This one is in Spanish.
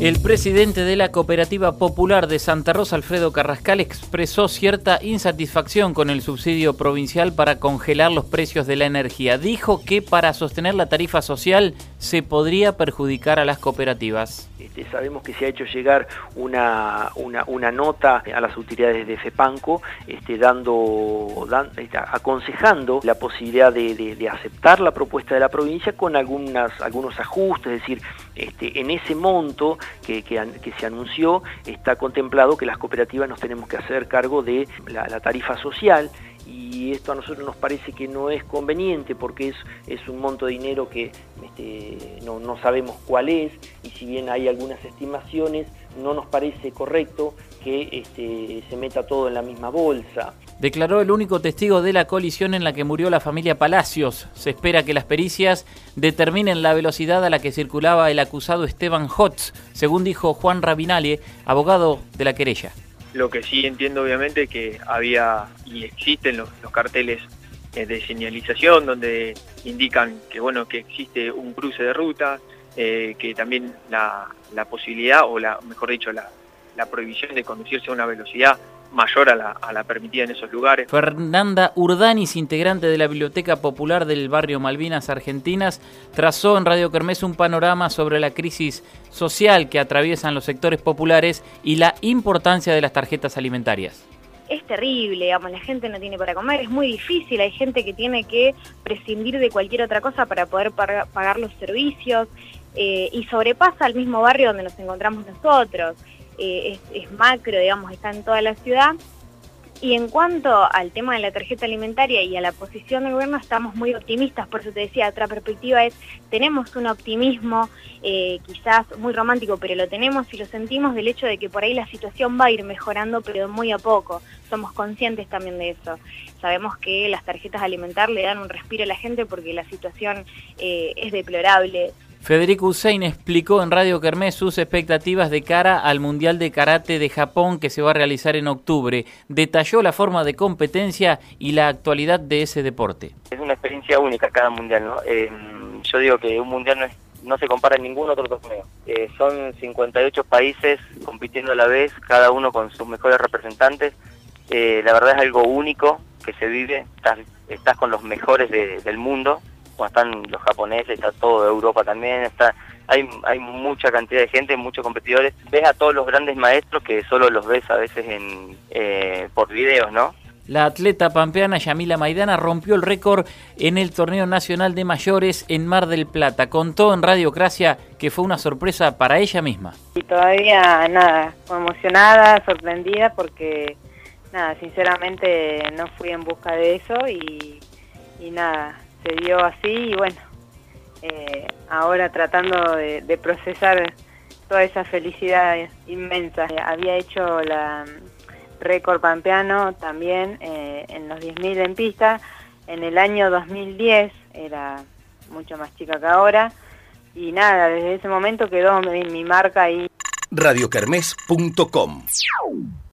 El presidente de la Cooperativa Popular de Santa Rosa, Alfredo Carrascal, expresó cierta insatisfacción con el subsidio provincial para congelar los precios de la energía. Dijo que para sostener la tarifa social se podría perjudicar a las cooperativas. Este, sabemos que se ha hecho llegar una, una, nota a las autoridades de FEPANCO este, dando, este, aconsejando la posibilidad de, aceptar la propuesta de la provincia con algunas, algunos ajustes, es decir, este, en ese monto que, se anunció está contemplado que las cooperativas nos tenemos que hacer cargo de la tarifa social y esto a nosotros nos parece que no es conveniente porque es, es un monto de dinero que este, no, sabemos cuál es y si bien hay algunas estimaciones, no nos parece correcto que este, se meta todo en la misma bolsa. Declaró el único testigo de la colisión en la que murió la familia Palacios. Se espera que las pericias determinen la velocidad a la que circulaba el acusado Esteban Hotz, según dijo Juan Rabinale, abogado de la querella. Lo que sí entiendo obviamente que había y existen los, carteles eh, de señalización donde indican que bueno que existe un cruce de ruta, eh, que también la, la, posibilidad o la mejor dicho la, la prohibición de conducirse a una velocidad mayor a la, a la, permitida en esos lugares. Fernanda Urdanis, integrante de la Biblioteca Popular del barrio Malvinas Argentinas, trazó en Radio Kermés un panorama sobre la crisis social que atraviesan los sectores populares y la importancia de las tarjetas alimentarias. Es terrible, digamos, la gente no tiene para comer, es muy difícil, hay gente que tiene que prescindir de cualquier otra cosa para poder pagar los servicios eh, y sobrepasa al mismo barrio donde nos encontramos nosotros. Eh, es, macro, digamos, está en toda la ciudad. Y en cuanto al tema de la tarjeta alimentaria y a la posición del gobierno, estamos muy optimistas, por eso te decía, otra perspectiva es, tenemos un optimismo eh, quizás muy romántico, pero lo tenemos y lo sentimos del hecho de que por ahí la situación va a ir mejorando, pero muy a poco. Somos conscientes también de eso. Sabemos que las tarjetas alimentarias le dan un respiro a la gente porque la situación eh, es deplorable Federico Hussein explicó en Radio Kermés sus expectativas de cara al Mundial de Karate de Japón que se va a realizar en octubre. Detalló la forma de competencia y la actualidad de ese deporte. Es una experiencia única cada mundial, ¿no? Eh, yo digo que un mundial no, es, no se compara en ningún otro torneo. Eh, son 58 países compitiendo a la vez, cada uno con sus mejores representantes. Eh, la verdad es algo único que se vive, estás, estás con los mejores del mundo están los japoneses, está todo Europa también, está hay, hay mucha cantidad de gente, muchos competidores. Ves a todos los grandes maestros que solo los ves a veces en, eh, por videos, ¿no? La atleta pampeana Yamila Maidana rompió el récord en el torneo nacional de mayores en Mar del Plata. Contó en Radiocracia que fue una sorpresa para ella misma. Y todavía nada, emocionada, sorprendida porque nada, sinceramente no fui en busca de eso y, y nada, se dio así y bueno, eh, ahora tratando de, procesar toda esa felicidad inmensa. Había hecho la mm, récord pampeano también eh, en los 10.000 en pista. En el año 2010 era mucho más chica que ahora. Y nada, desde ese momento quedó mi, marca ahí. radiocarmes.com